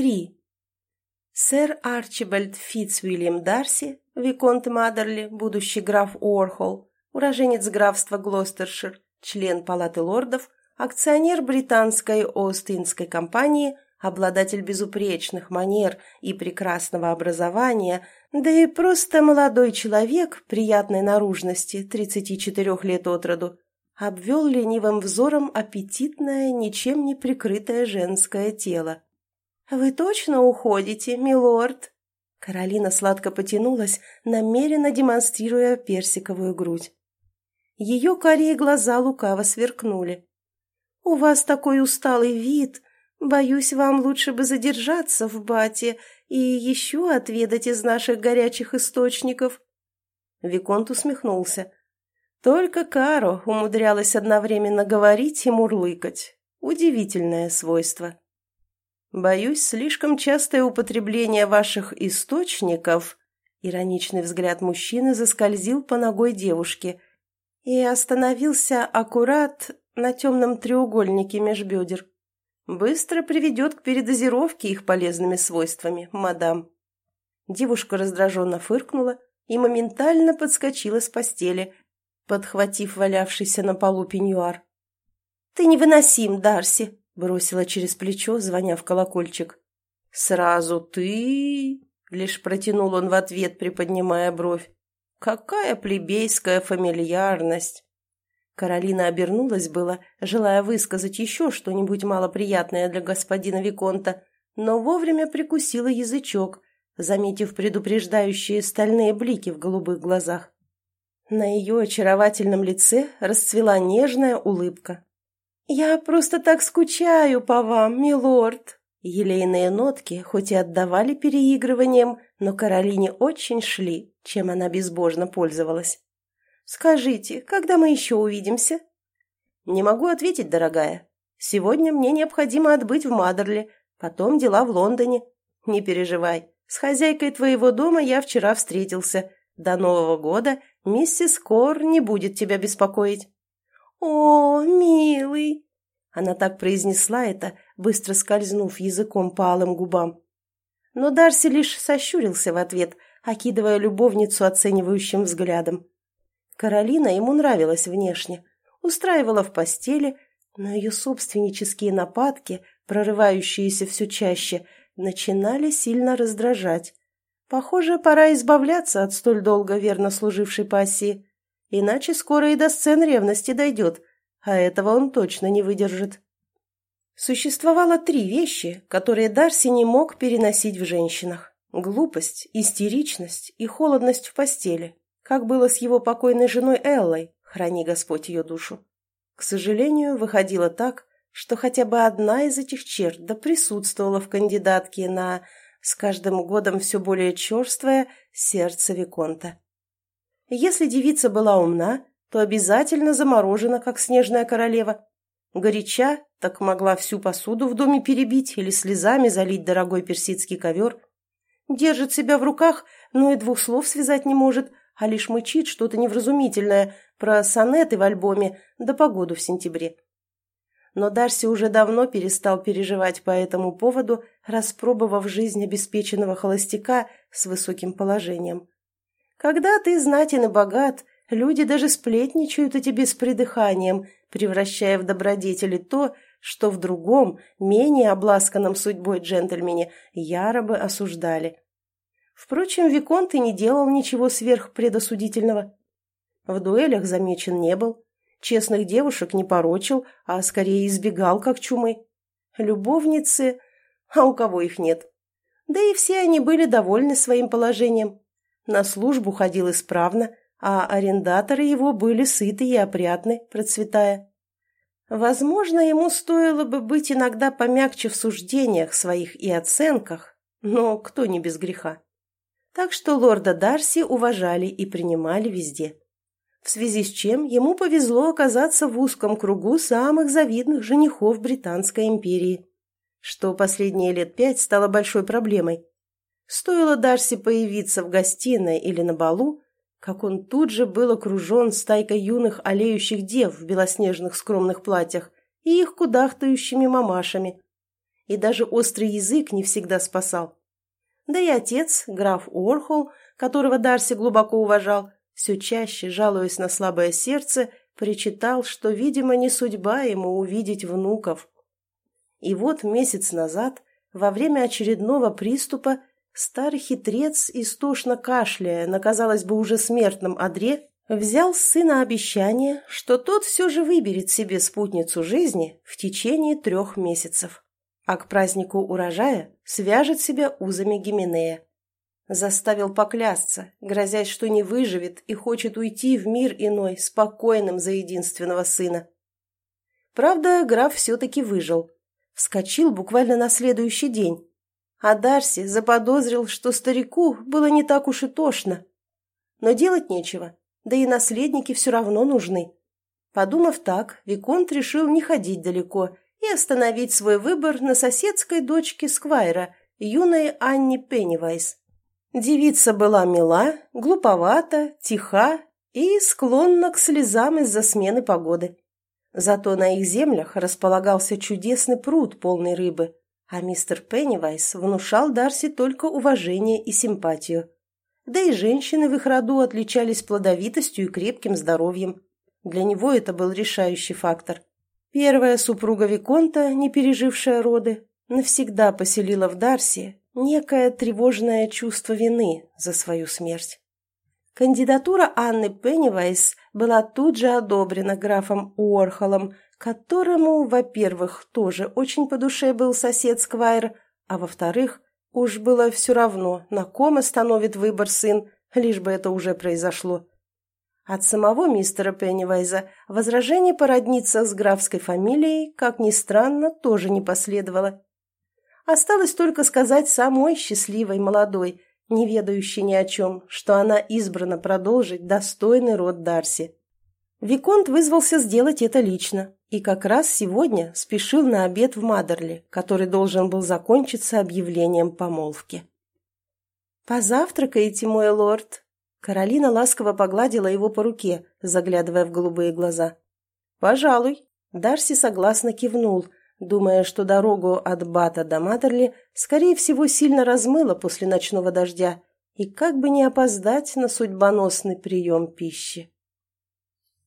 3. Сэр Арчибальд Фитцвильям Дарси, Виконт Мадерли, будущий граф Уорхол, уроженец графства Глостершир, член Палаты лордов, акционер британской Остинской компании, обладатель безупречных манер и прекрасного образования, да и просто молодой человек приятной наружности, 34 лет от роду, обвел ленивым взором аппетитное, ничем не прикрытое женское тело. «Вы точно уходите, милорд?» Каролина сладко потянулась, намеренно демонстрируя персиковую грудь. Ее карие глаза лукаво сверкнули. «У вас такой усталый вид. Боюсь, вам лучше бы задержаться в бате и еще отведать из наших горячих источников». Виконт усмехнулся. Только Каро умудрялась одновременно говорить и мурлыкать. Удивительное свойство. Боюсь, слишком частое употребление ваших источников, ироничный взгляд мужчины заскользил по ногой девушки и остановился аккурат на темном треугольнике межбедер. Быстро приведет к передозировке их полезными свойствами, мадам. Девушка раздраженно фыркнула и моментально подскочила с постели, подхватив валявшийся на полу пеньюар. «Ты невыносим, Дарси!» Бросила через плечо, звоня в колокольчик. «Сразу ты?» — лишь протянул он в ответ, приподнимая бровь. «Какая плебейская фамильярность!» Каролина обернулась было, желая высказать еще что-нибудь малоприятное для господина Виконта, но вовремя прикусила язычок, заметив предупреждающие стальные блики в голубых глазах. На ее очаровательном лице расцвела нежная улыбка. «Я просто так скучаю по вам, милорд!» Елейные нотки хоть и отдавали переигрыванием, но Каролине очень шли, чем она безбожно пользовалась. «Скажите, когда мы еще увидимся?» «Не могу ответить, дорогая. Сегодня мне необходимо отбыть в Мадерли, потом дела в Лондоне. Не переживай, с хозяйкой твоего дома я вчера встретился. До Нового года миссис Кор не будет тебя беспокоить». «О, милый!» Она так произнесла это, быстро скользнув языком по алым губам. Но Дарси лишь сощурился в ответ, окидывая любовницу оценивающим взглядом. Каролина ему нравилась внешне, устраивала в постели, но ее собственнические нападки, прорывающиеся все чаще, начинали сильно раздражать. Похоже, пора избавляться от столь долго верно служившей пассии. Иначе скоро и до сцен ревности дойдет, а этого он точно не выдержит. Существовало три вещи, которые Дарси не мог переносить в женщинах. Глупость, истеричность и холодность в постели, как было с его покойной женой Эллой, храни Господь ее душу. К сожалению, выходило так, что хотя бы одна из этих черт да присутствовала в кандидатке на, с каждым годом все более черствое, сердце Виконта. Если девица была умна, то обязательно заморожена, как снежная королева. Горяча, так могла всю посуду в доме перебить или слезами залить дорогой персидский ковер. Держит себя в руках, но и двух слов связать не может, а лишь мычит что-то невразумительное про сонеты в альбоме да погоду в сентябре. Но Дарси уже давно перестал переживать по этому поводу, распробовав жизнь обеспеченного холостяка с высоким положением. Когда ты знатен и богат, люди даже сплетничают о тебе с придыханием, превращая в добродетели то, что в другом, менее обласканном судьбой джентльмене, яро бы осуждали. Впрочем, Виконт и не делал ничего сверхпредосудительного. В дуэлях замечен не был, честных девушек не порочил, а скорее избегал, как чумы. Любовницы, а у кого их нет. Да и все они были довольны своим положением. На службу ходил исправно, а арендаторы его были сыты и опрятны, процветая. Возможно, ему стоило бы быть иногда помягче в суждениях своих и оценках, но кто не без греха. Так что лорда Дарси уважали и принимали везде. В связи с чем ему повезло оказаться в узком кругу самых завидных женихов Британской империи, что последние лет пять стало большой проблемой. Стоило Дарси появиться в гостиной или на балу, как он тут же был окружен стайкой юных олеющих дев в белоснежных скромных платьях и их кудахтающими мамашами. и даже острый язык не всегда спасал. Да и отец, граф Уорхол, которого Дарси глубоко уважал, все чаще, жалуясь на слабое сердце, причитал, что, видимо, не судьба ему увидеть внуков. И вот месяц назад, во время очередного приступа, старый хитрец, истошно кашляя на, казалось бы, уже смертном одре, взял с сына обещание, что тот все же выберет себе спутницу жизни в течение трех месяцев, а к празднику урожая свяжет себя узами Гименея. Заставил поклясться, грозясь, что не выживет и хочет уйти в мир иной, спокойным за единственного сына. Правда, граф все-таки выжил. Вскочил буквально на следующий день. А Дарси заподозрил, что старику было не так уж и тошно. Но делать нечего да и наследники все равно нужны. Подумав так, Виконт решил не ходить далеко и остановить свой выбор на соседской дочке Сквайра, юной Анне Пеннивайс. Девица была мила, глуповата, тиха и склонна к слезам из-за смены погоды. Зато на их землях располагался чудесный пруд, полный рыбы, а мистер Пеннивайс внушал Дарси только уважение и симпатию. Да и женщины в их роду отличались плодовитостью и крепким здоровьем. Для него это был решающий фактор. Первая супруга Виконта, не пережившая роды, навсегда поселила в Дарси некое тревожное чувство вины за свою смерть. Кандидатура Анны Пеннивайс была тут же одобрена графом Уорхолом, которому, во-первых, тоже очень по душе был сосед Сквайр, а во-вторых, Уж было все равно, на ком остановит выбор сын, лишь бы это уже произошло. От самого мистера Пеннивайза возражение породниться с графской фамилией, как ни странно, тоже не последовало. Осталось только сказать самой счастливой молодой, не ведающей ни о чем, что она избрана продолжить достойный род Дарси. Виконт вызвался сделать это лично, и как раз сегодня спешил на обед в Мадерли, который должен был закончиться объявлением помолвки. «Позавтракаете, мой лорд?» Каролина ласково погладила его по руке, заглядывая в голубые глаза. «Пожалуй». Дарси согласно кивнул, думая, что дорогу от Бата до Мадерли, скорее всего, сильно размыло после ночного дождя, и как бы не опоздать на судьбоносный прием пищи.